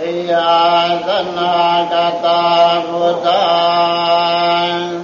न ah,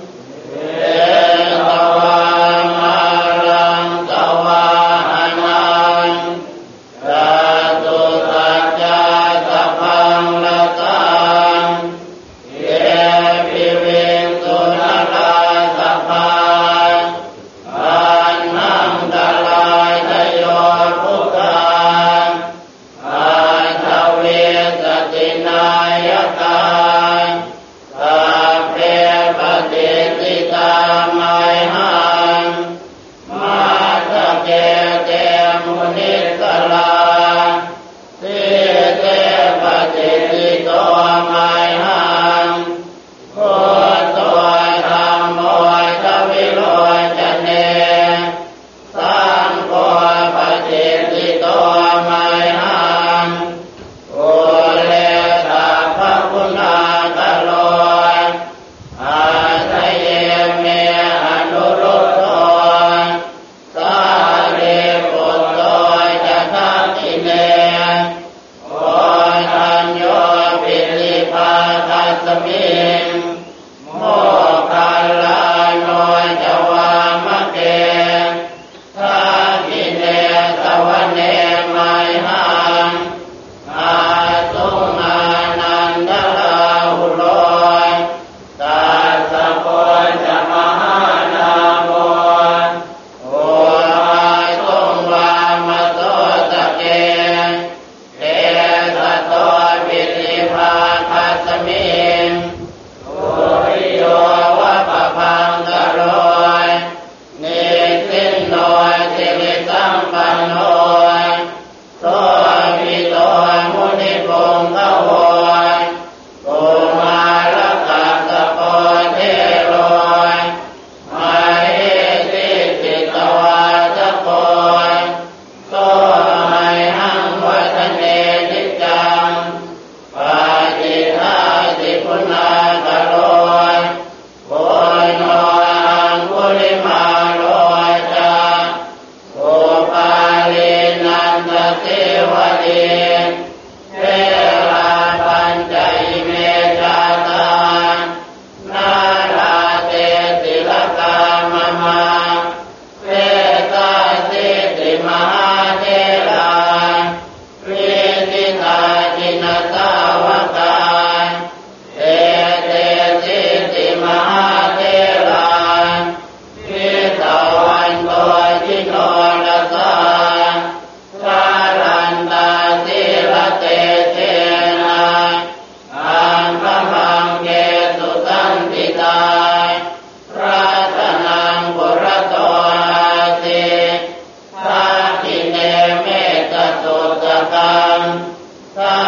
मम Thy